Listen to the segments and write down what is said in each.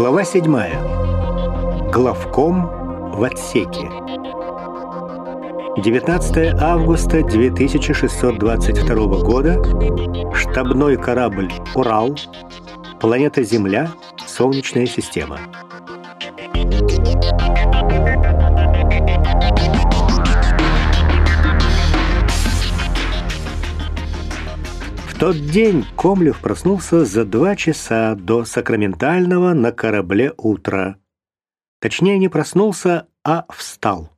Глава 7. Главком в отсеке. 19 августа 2622 года. Штабной корабль «Урал». Планета Земля. Солнечная система. Тот день Комлев проснулся за два часа до сакраментального на корабле утра. Точнее, не проснулся, а встал.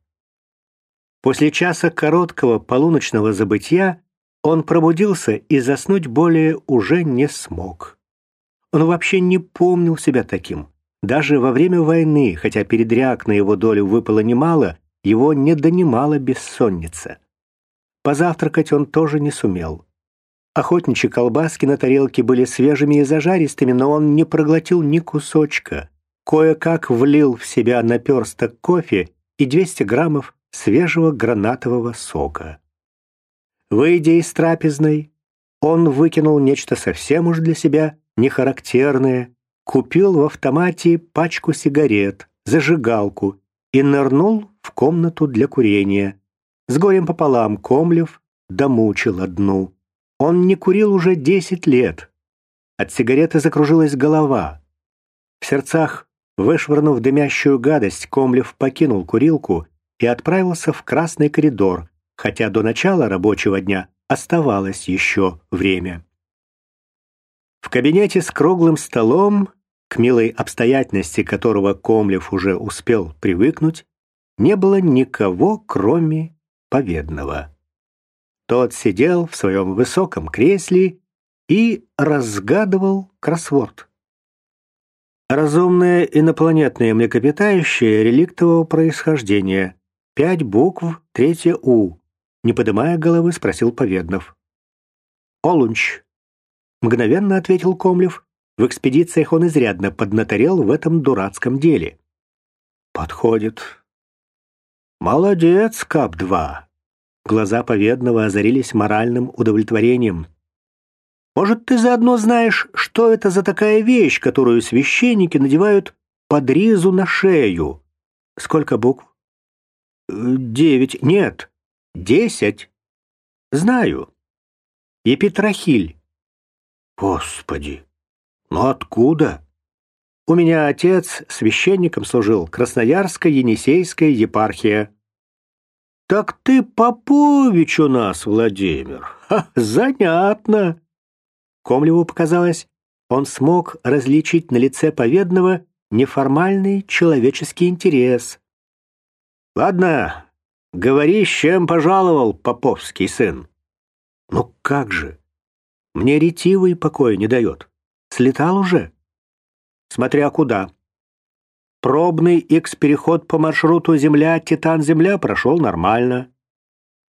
После часа короткого полуночного забытья он пробудился и заснуть более уже не смог. Он вообще не помнил себя таким. Даже во время войны, хотя передряг на его долю выпало немало, его не донимала бессонница. Позавтракать он тоже не сумел. Охотничьи колбаски на тарелке были свежими и зажаристыми, но он не проглотил ни кусочка. Кое-как влил в себя наперсток кофе и 200 граммов свежего гранатового сока. Выйдя из трапезной, он выкинул нечто совсем уж для себя нехарактерное, купил в автомате пачку сигарет, зажигалку и нырнул в комнату для курения. С горем пополам Комлев домучил одну. Он не курил уже десять лет. От сигареты закружилась голова. В сердцах, вышвырнув дымящую гадость, Комлев покинул курилку и отправился в красный коридор, хотя до начала рабочего дня оставалось еще время. В кабинете с круглым столом, к милой обстоятельности которого Комлев уже успел привыкнуть, не было никого, кроме поведного. Тот сидел в своем высоком кресле и разгадывал кроссворд. Разумное инопланетное млекопитающее реликтового происхождения. Пять букв, третье «У». Не поднимая головы, спросил Поведнов. «Олунч», — мгновенно ответил Комлев. В экспедициях он изрядно поднаторел в этом дурацком деле. «Подходит». «Молодец, Кап-2. Глаза поведного озарились моральным удовлетворением. «Может, ты заодно знаешь, что это за такая вещь, которую священники надевают под ризу на шею? Сколько букв?» «Девять. Нет, десять. Знаю. Епитрахиль». «Господи! Ну откуда?» «У меня отец священником служил, Красноярская Енисейская епархия». «Так ты Попович у нас, Владимир! Ха, занятно!» Комлеву показалось, он смог различить на лице поведного неформальный человеческий интерес. «Ладно, говори, с чем пожаловал поповский сын». «Ну как же? Мне ретивый покоя не дает. Слетал уже?» «Смотря куда. Пробный X-переход по маршруту Земля-Титан-Земля прошел нормально.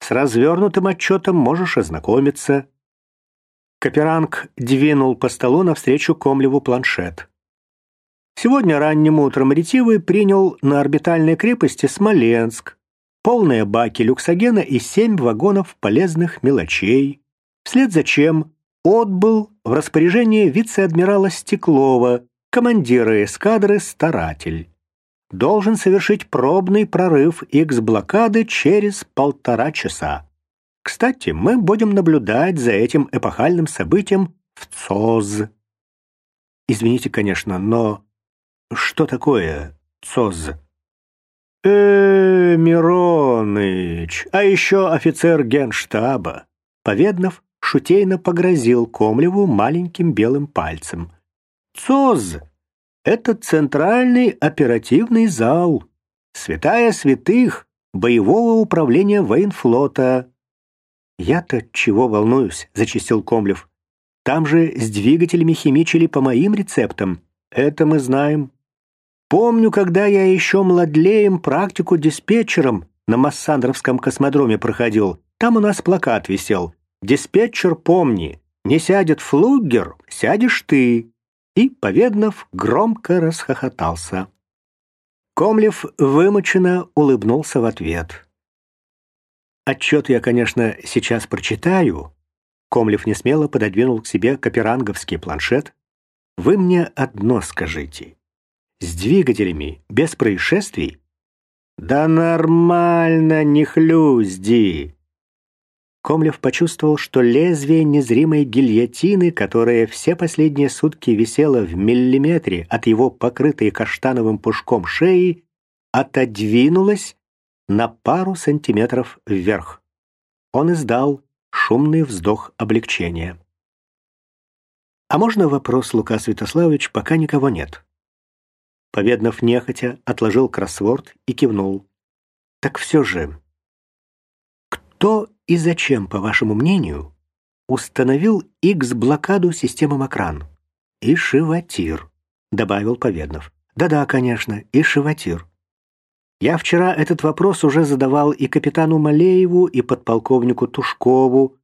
С развернутым отчетом можешь ознакомиться. Каперанг двинул по столу навстречу Комлеву планшет. Сегодня ранним утром ретивый принял на орбитальной крепости Смоленск, полные баки люксогена и семь вагонов полезных мелочей, вслед за чем отбыл в распоряжение вице-адмирала Стеклова, командира эскадры «Старатель». Должен совершить пробный прорыв X-блокады через полтора часа. Кстати, мы будем наблюдать за этим эпохальным событием в ЦОЗ. Извините, конечно, но что такое ЦОЗ? э Мироныч, а еще офицер генштаба. Поведнов шутейно погрозил Комлеву маленьким белым пальцем. ЦОЗ — это центральный оперативный зал, святая святых боевого управления военфлота. «Я-то чего волнуюсь?» — зачистил Комлев. «Там же с двигателями химичили по моим рецептам. Это мы знаем. Помню, когда я еще младлеем практику диспетчером на Массандровском космодроме проходил. Там у нас плакат висел. «Диспетчер, помни, не сядет флугер, сядешь ты». И Поведнов громко расхохотался. Комлев вымученно улыбнулся в ответ. «Отчет я, конечно, сейчас прочитаю». Комлев несмело пододвинул к себе каперанговский планшет. «Вы мне одно скажите. с двигателями, без происшествий? Да нормально, не хлюзди. Комлев почувствовал, что лезвие незримой гильотины, которая все последние сутки висела в миллиметре от его покрытой каштановым пушком шеи, отодвинулось на пару сантиметров вверх. Он издал шумный вздох облегчения. «А можно вопрос, Лука Святославович, пока никого нет?» Поведнов нехотя отложил кроссворд и кивнул. «Так все же, кто и зачем, по вашему мнению, установил X-блокаду системы Макран?» «И Шиватир», — добавил Поведнов. «Да-да, конечно, и Шиватир. Я вчера этот вопрос уже задавал и капитану Малееву, и подполковнику Тушкову.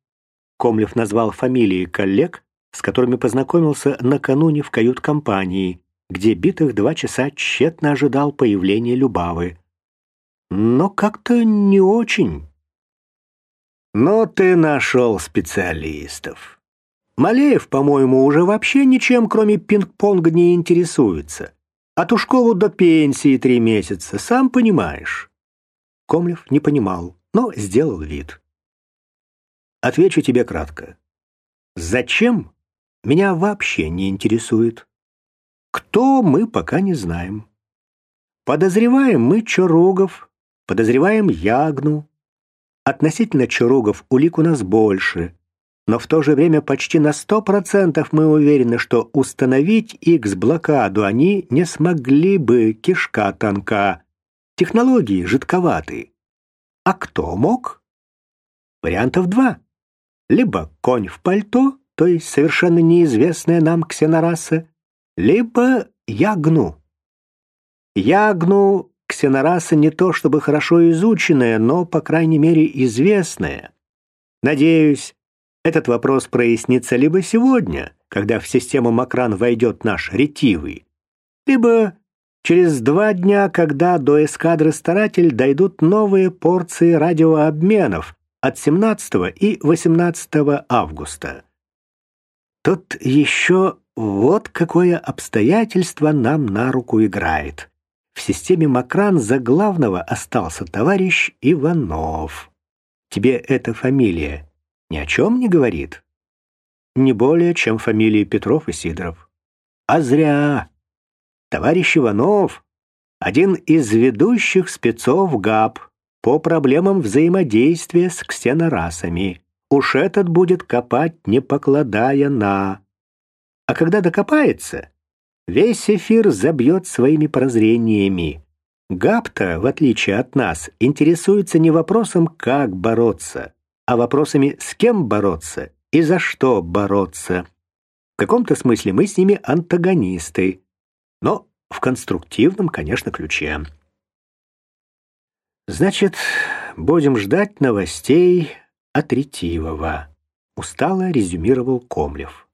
Комлев назвал фамилии коллег, с которыми познакомился накануне в кают-компании, где битых два часа тщетно ожидал появления Любавы. Но как-то не очень. Но ты нашел специалистов. Малеев, по-моему, уже вообще ничем, кроме пинг-понга, не интересуется. А Тушкову до пенсии три месяца, сам понимаешь. Комлев не понимал, но сделал вид. Отвечу тебе кратко. Зачем? Меня вообще не интересует. Кто мы пока не знаем. Подозреваем мы Чорогов, подозреваем Ягну. Относительно Чорогов улик у нас больше но в то же время почти на сто процентов мы уверены, что установить X-блокаду они не смогли бы, кишка тонка. Технологии жидковаты. А кто мог? Вариантов два. Либо конь в пальто, то есть совершенно неизвестная нам ксенораса, либо ягну. Ягну ксенораса не то чтобы хорошо изученная, но, по крайней мере, известная. Надеюсь, этот вопрос прояснится либо сегодня, когда в систему Макран войдет наш ретивый, либо через два дня, когда до эскадры «Старатель» дойдут новые порции радиообменов от 17 и 18 августа. Тут еще вот какое обстоятельство нам на руку играет. В системе Макран за главного остался товарищ Иванов. Тебе эта фамилия ни о чем не говорит. Не более, чем фамилии Петров и Сидоров. А зря. Товарищ Иванов — один из ведущих спецов ГАП по проблемам взаимодействия с ксенорасами. Уж этот будет копать, не покладая на. А когда докопается, весь эфир забьет своими прозрениями. ГАП-то, в отличие от нас, интересуется не вопросом, как бороться, а вопросами «с кем бороться» и «за что бороться». В каком-то смысле мы с ними антагонисты, но в конструктивном, конечно, ключе. Значит, будем ждать новостей от Ретивова, устало резюмировал Комлев.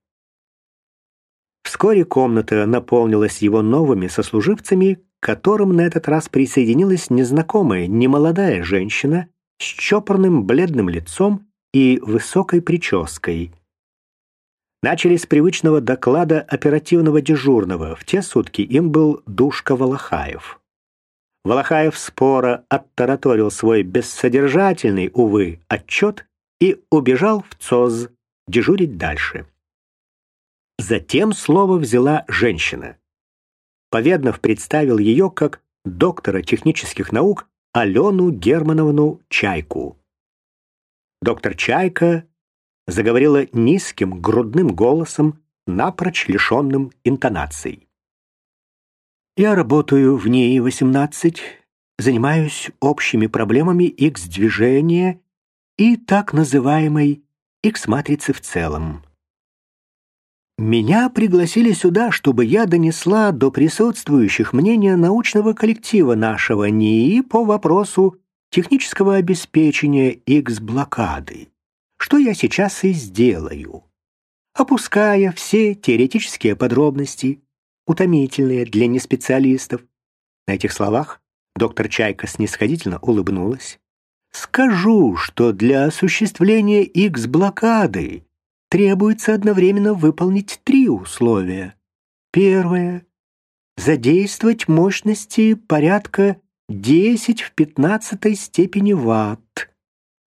Вскоре комната наполнилась его новыми сослуживцами, к которым на этот раз присоединилась незнакомая, немолодая женщина с чопорным бледным лицом и высокой прической. Начали с привычного доклада оперативного дежурного. В те сутки им был Душка Волохаев. Волохаев споро оттараторил свой бессодержательный, увы, отчет и убежал в ЦОЗ дежурить дальше. Затем слово взяла женщина. Поведнов представил ее как доктора технических наук Алену Германовну Чайку. Доктор Чайка заговорила низким грудным голосом, напрочь лишенным интонаций. «Я работаю в НИИ-18, занимаюсь общими проблемами X-движения и так называемой X-матрицы в целом. Меня пригласили сюда, чтобы я донесла до присутствующих мнение научного коллектива нашего НИИ по вопросу технического обеспечения X-блокады, что я сейчас и сделаю, опуская все теоретические подробности, утомительные для неспециалистов. На этих словах доктор Чайка снисходительно улыбнулась. Скажу, что для осуществления X-блокады требуется одновременно выполнить три условия. Первое задействовать мощности порядка 10 в 15 степени ватт.